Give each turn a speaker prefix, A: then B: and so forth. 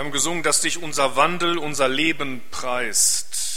A: Wir haben gesungen, dass dich unser Wandel, unser Leben preist.